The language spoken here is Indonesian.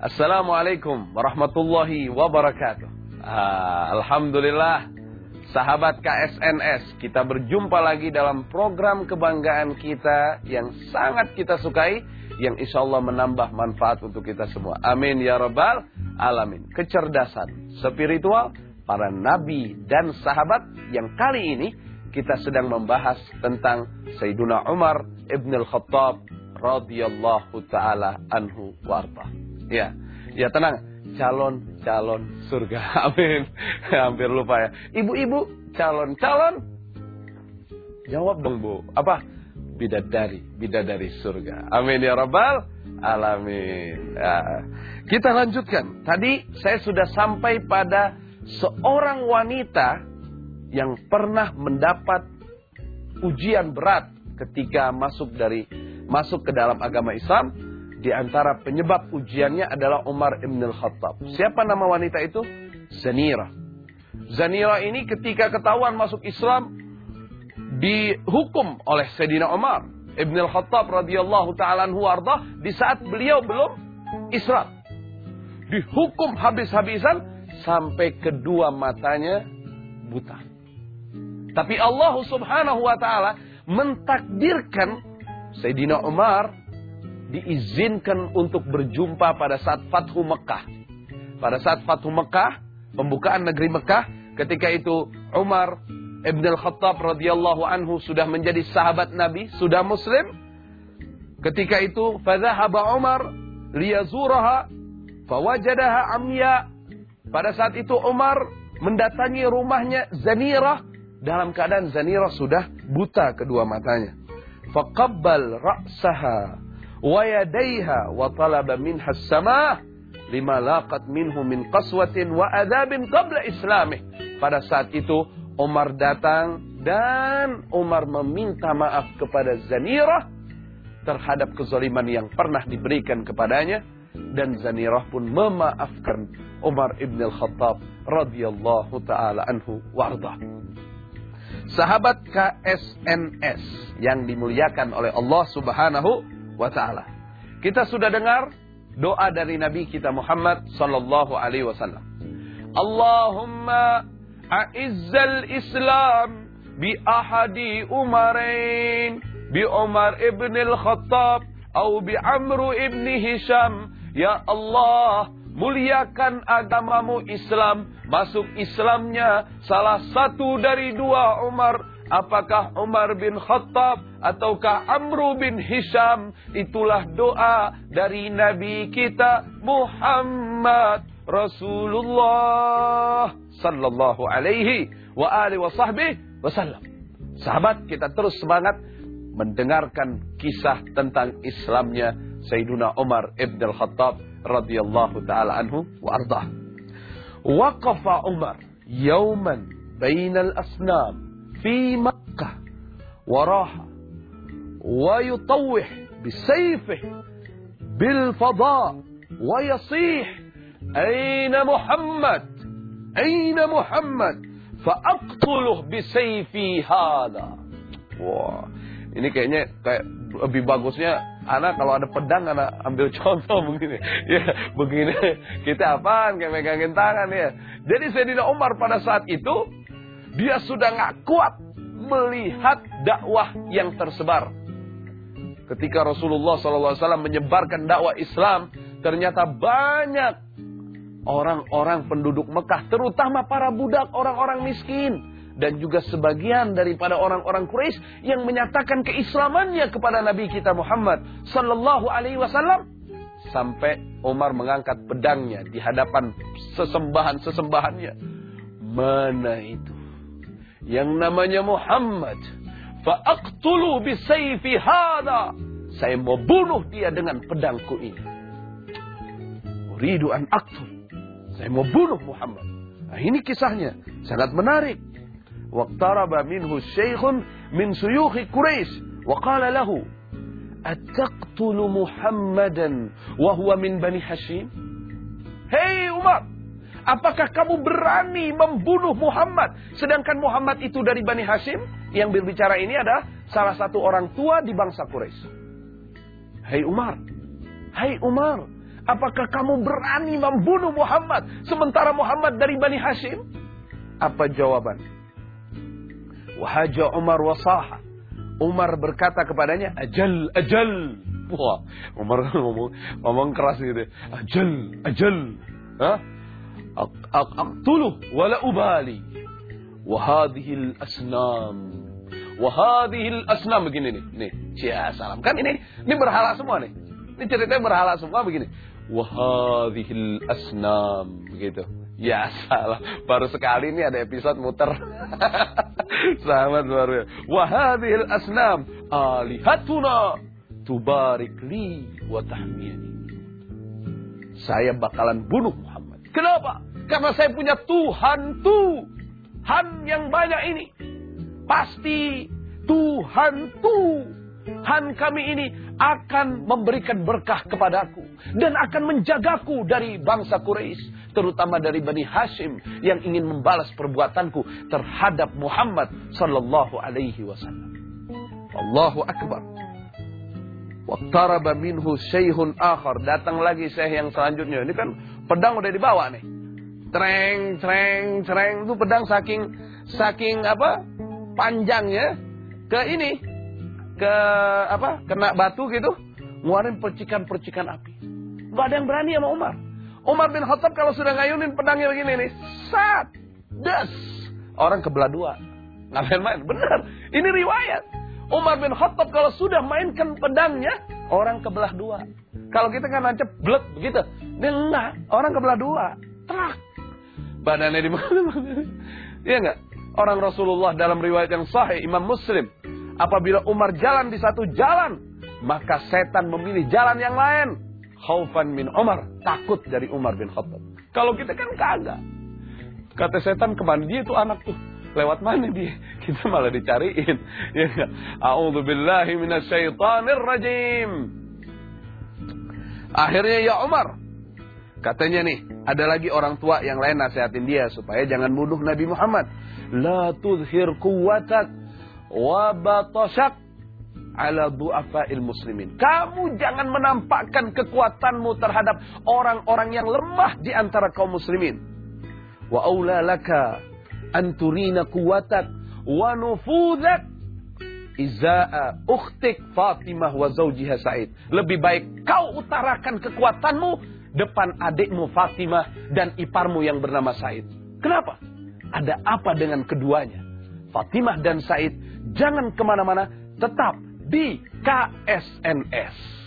Assalamualaikum warahmatullahi wabarakatuh. Ah, Alhamdulillah, sahabat KSNS, kita berjumpa lagi dalam program kebanggaan kita yang sangat kita sukai, yang insya Allah menambah manfaat untuk kita semua. Amin ya rabbal alamin. Kecerdasan spiritual para nabi dan sahabat yang kali ini kita sedang membahas tentang Sayyiduna Umar ibn al-Khattab radhiyallahu taala anhu warta. Ya, ya tenang. Calon-calon surga. Amin. Hampir lupa ya. Ibu-ibu, calon-calon. Jawab dong bu. Apa? Bidadari. Bidadari surga. Amin ya Rabbal Alamin. Ya. Kita lanjutkan. Tadi saya sudah sampai pada seorang wanita yang pernah mendapat ujian berat ketika masuk dari masuk ke dalam agama Islam di antara penyebab ujiannya adalah Umar ibn al-Khattab. Siapa nama wanita itu? Zanira. Zanira ini ketika ketahuan masuk Islam dihukum oleh Sayyidina Umar ibn al-Khattab radhiyallahu taala anhu arda di saat beliau belum Islam. Dihukum habis-habisan sampai kedua matanya buta. Tapi Allah Subhanahu wa taala mentakdirkan Sayyidina Umar diizinkan untuk berjumpa pada saat Fathu Mekah. Pada saat Fathu Mekah, pembukaan negeri Mekah, ketika itu Umar Ibn al-Khattab radhiyallahu anhu sudah menjadi sahabat Nabi, sudah muslim. Ketika itu, fadhahaba Umar liyazuraha fawajadaha amya. Pada saat itu Umar mendatangi rumahnya Zanirah dalam keadaan Zanirah sudah buta kedua matanya. Faqabbal ra'saha wa وطلب wa السماء minha sama lima laqat minhu min qaswatin. Pada saat itu Umar datang dan Umar meminta maaf kepada Zanirah terhadap kezaliman yang pernah diberikan kepadanya dan Zanirah pun memaafkan Umar ibn al-Khattab radhiyallahu taala anhu warda. Sahabat KSNS yang dimuliakan oleh Allah Subhanahu wa taala. Kita sudah dengar doa dari Nabi kita Muhammad sallallahu alaihi wasallam. Allahumma a'izzal Islam bi ahadi Umarain bi Umar ibn al-Khattab atau bi Amr ibn Hisham. Ya Allah, muliakan agamamu Islam, masuk Islamnya salah satu dari dua Umar Apakah Umar bin Khattab ataukah Amru bin Hisham? Itulah doa dari Nabi kita Muhammad Rasulullah sallallahu alaihi wa alihi wa sahbihi wasallam. Sahabat, kita terus semangat mendengarkan kisah tentang Islamnya Sayyiduna Umar ibn al-Khattab radhiyallahu taala anhu wa ardah. Waqafa Umar yawman bainal asnam في مكة وراح ويطوح بسيفه بالفضاء ويصيح أين محمد أين محمد فأقتله بسيفي هذا Wah, ini kayaknya kayak lebih bagusnya anak kalau ada pedang anak ambil contoh begini. Ya, begini kita apaan kayak megangin tangan ya. Jadi Sayyidina Umar pada saat itu dia sudah nggak kuat melihat dakwah yang tersebar. Ketika Rasulullah SAW menyebarkan dakwah Islam, ternyata banyak orang-orang penduduk Mekah, terutama para budak, orang-orang miskin, dan juga sebagian daripada orang-orang Quraisy yang menyatakan keislamannya kepada Nabi kita Muhammad Sallallahu Alaihi Wasallam sampai Umar mengangkat pedangnya di hadapan sesembahan-sesembahannya. Mana itu? Yang namanya Muhammad. Fa'aqtulu bisayfi hada. Saya mau bunuh dia dengan pedangku ini. Uridu an aktul. Saya mau bunuh Muhammad. Nah, ini kisahnya. Sangat menarik. Waqtaraba minhu syekhun min suyukhi Quraisy. Wa qala lahu. Ataqtulu Muhammadan wa huwa min Bani Hashim? Hei Umar, Apakah kamu berani membunuh Muhammad? Sedangkan Muhammad itu dari Bani Hashim. Yang berbicara ini adalah salah satu orang tua di bangsa Quraisy. Hai Umar. Hai Umar. apakah kamu berani membunuh Muhammad sementara Muhammad dari Bani Hashim? Apa jawaban? Wahaja Umar wasaha. Umar berkata kepadanya, ajal, ajal. Wah, Umar ngomong, ngomong keras gitu. Ajal, ajal. Hah? Aqtuluh wala ubali. Wahadihil asnam. Wahadihil asnam begini nih. Nih, cia salam. Kan ini ini berhala semua nih. Ini ceritanya berhala semua begini. Wahadihil asnam begitu. Ya salah. Baru sekali ini ada episode muter. Selamat baru. Wahadihil asnam alihatuna tubarik li wa. Saya bakalan bunuh. Kenapa? Karena saya punya Tuhan Tuhan yang banyak ini. Pasti Tuhan Tuhan kami ini akan memberikan berkah kepadaku dan akan menjagaku dari bangsa Quraisy, terutama dari Bani Hashim yang ingin membalas perbuatanku terhadap Muhammad sallallahu alaihi wasallam. Allahu akbar. Waqtaraba minhu syaikhun akhar. Datang lagi syekh yang selanjutnya. Ini kan pedang udah dibawa nih. Treng, treng, treng. Itu pedang saking saking apa? Panjangnya ke ini ke apa kena batu gitu ngeluarin percikan-percikan api. Nggak ada yang berani sama Umar. Umar bin Khattab kalau sudah ngayunin pedangnya begini nih sat des. Orang kebelah dua. Nggak main-main benar. Ini riwayat. Umar bin Khattab kalau sudah mainkan pedangnya orang kebelah dua. Kalau kita kan nancep blek begitu dia orang kebelah dua trak badannya di mana Iya enggak orang Rasulullah dalam riwayat yang sahih Imam Muslim Apabila Umar jalan di satu jalan, maka setan memilih jalan yang lain. Khaufan min Umar, takut dari Umar bin Khattab. Kalau kita kan kagak. Kata setan ke mana dia itu anak tuh. Lewat mana dia? Kita malah dicariin. Ya enggak? A'udzubillahi minasyaitonir rajim. Akhirnya ya Umar. Katanya nih, ada lagi orang tua yang lain nasihatin dia supaya jangan bunuh Nabi Muhammad. La tudhir kuwatak wa batasyak ala du'afa'il muslimin. Kamu jangan menampakkan kekuatanmu terhadap orang-orang yang lemah di antara kaum muslimin. Wa aula laka an turina quwwatak wa nufudzak izaa ukhtik Fatimah wa zawjiha Said. Lebih baik kau utarakan kekuatanmu depan adikmu Fatimah dan iparmu yang bernama Said. Kenapa? Ada apa dengan keduanya? Fatimah dan Said jangan ke mana-mana, tetap di KSNS.